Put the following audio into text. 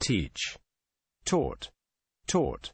teach, taught, taught.